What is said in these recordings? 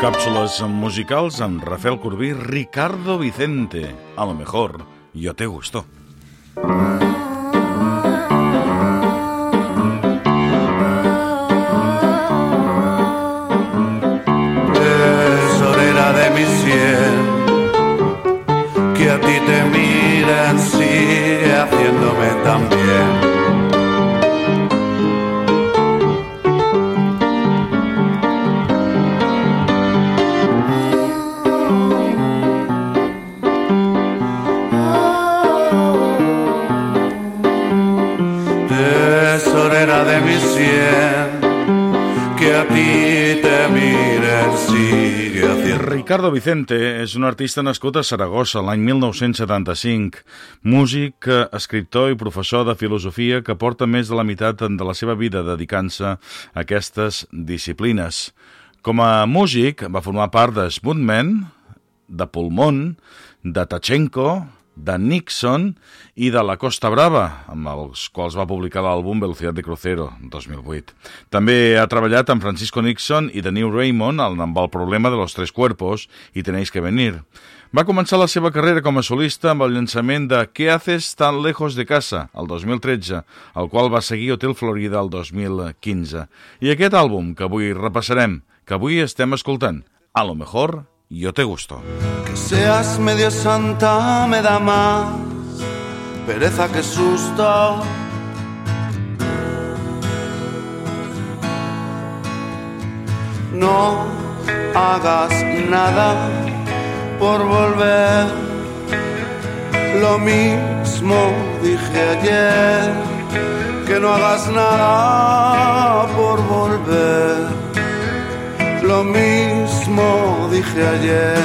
Cápsulas musicals amb Rafael Corbí, Ricardo Vicente. A lo mejor yo te gusto. Ti te miren, sigue haciendo Ricardo Vicente és un artista nascut a Saragossa l'any 1975, músic, escriptor i professor de filosofia que porta més de la meitat de la seva vida dedicant-se a aquestes disciplines. Com a músic va formar part de Smoothman, de Pulmón, de Tachenko, de Nixon i de la Costa Brava, amb els quals va publicar l'àlbum Velocidad de Crucero, 2008. També ha treballat amb Francisco Nixon i de New Raymond amb el problema de los tres cuerpos i Tenéis que venir. Va començar la seva carrera com a solista amb el llançament de ¿Qué haces tan lejos de casa?, el 2013, el qual va seguir Hotel Florida el 2015. I aquest àlbum que avui repassarem, que avui estem escoltant, A lo mejor yo te gusto. Que seas medio santa me da más pereza que susto. No hagas nada por volver. Lo mismo dije ayer, que no hagas nada por volver. Lo mismo dije ayer.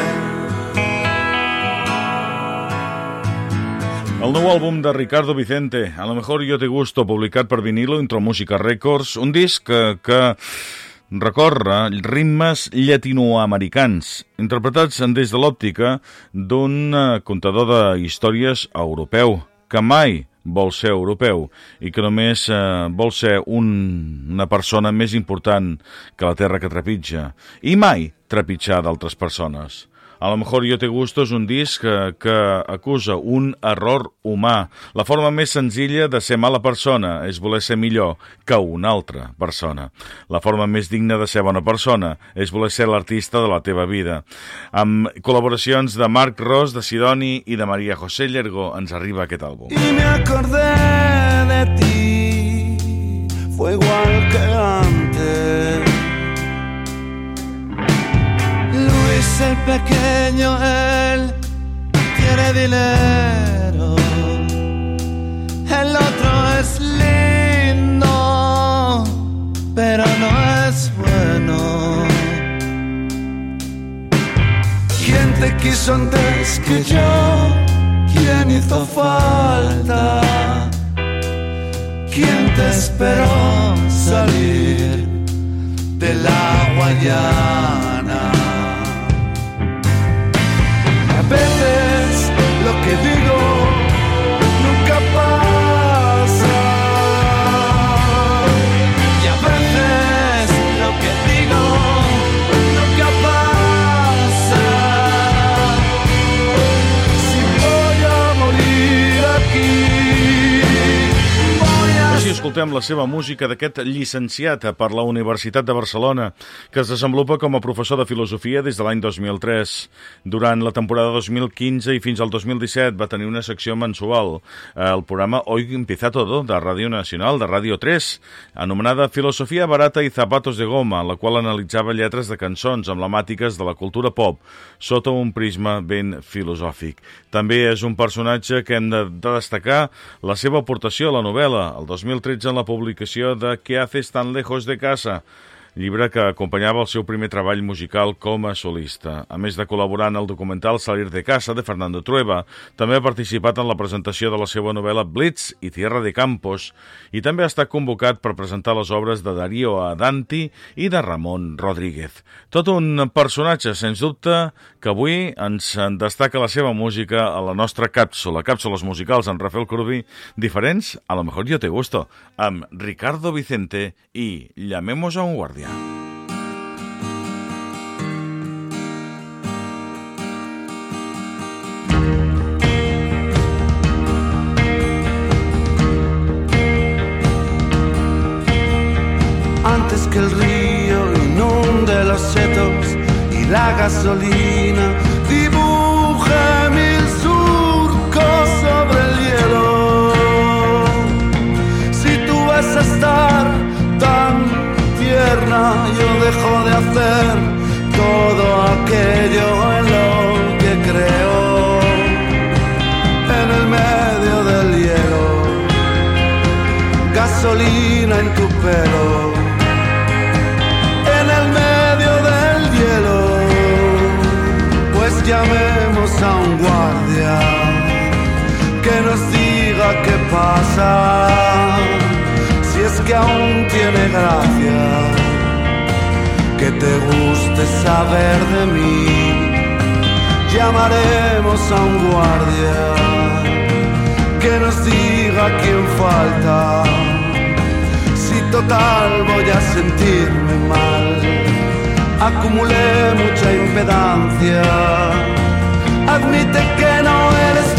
El nou àlbum de Ricardo Vicente, A lo mejor yo te gusto, publicat per Vinilo, Intromúsica Records, un disc que, que recorre ritmes llatinoamericans, interpretats des de l'òptica d'un eh, contador de històries europeu, que mai vol ser europeu i que només eh, vol ser un, una persona més important que la terra que trepitja i mai trepitjar d'altres persones. A lo mejor Yo te gusto és un disc que, que acusa un error humà. La forma més senzilla de ser mala persona és voler ser millor que una altra persona. La forma més digna de ser bona persona és voler ser l'artista de la teva vida. Amb col·laboracions de Marc Ros, de Sidoni i de Maria José Llergó ens arriba aquest àlbum. y me acordé de ti. Fue igual que antes. El pequeño, él tiene dinero. El otro es lindo, pero no es bueno. ¿Quién te quiso antes que yo? ¿Quién hizo falta? ¿Quién te esperó salir de la Guayana? Veces lo que digo nunca pasa. Escoltem la seva música d'aquest llicenciat per la Universitat de Barcelona, que es desenvolupa com a professor de filosofia des de l'any 2003. Durant la temporada 2015 i fins al 2017 va tenir una secció mensual, eh, el programa Hoy empieza todo, de Ràdio Nacional, de Ràdio 3, anomenada Filosofia barata i zapatos de goma, la qual analitzava lletres de cançons emblemàtiques de la cultura pop, sota un prisma ben filosòfic. També és un personatge que hem de destacar la seva aportació a la novel·la, el 2013 en la publicació de ¿Qué haces tan lejos de casa?, llibre que acompanyava el seu primer treball musical com a solista. A més de col·laborar en el documental Salir de casa de Fernando Trueba, també ha participat en la presentació de la seva novel·la Blitz i Tierra de Campos i també ha estat convocat per presentar les obres de Darío Adanti i de Ramon Rodríguez. Tot un personatge, sens dubte, que avui ens en destaca la seva música a la nostra càpsula, càpsules musicals amb Rafael Corbí, diferents, a lo mejor yo te gusto, amb Ricardo Vicente i Llamemos a un Antes que el río inunde los setos y la gasolina Gasolina en tu pelo. En el medio del hielo. Pues llamemos a un guardia que nos diga qué pasa. Si es que aún tiene gracia que te guste saber de mí. Llamaremos a un guardia que nos diga quién falta. Si total voy a sentirme mal, acumulé mucha impedancia. Admite que no eres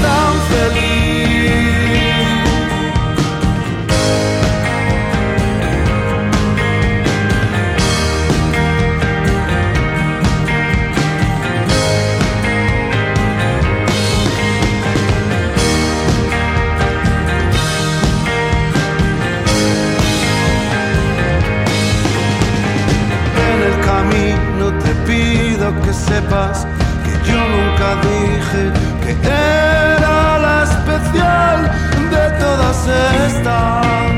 que sepas que yo nunca dije que era la especial de todas estas.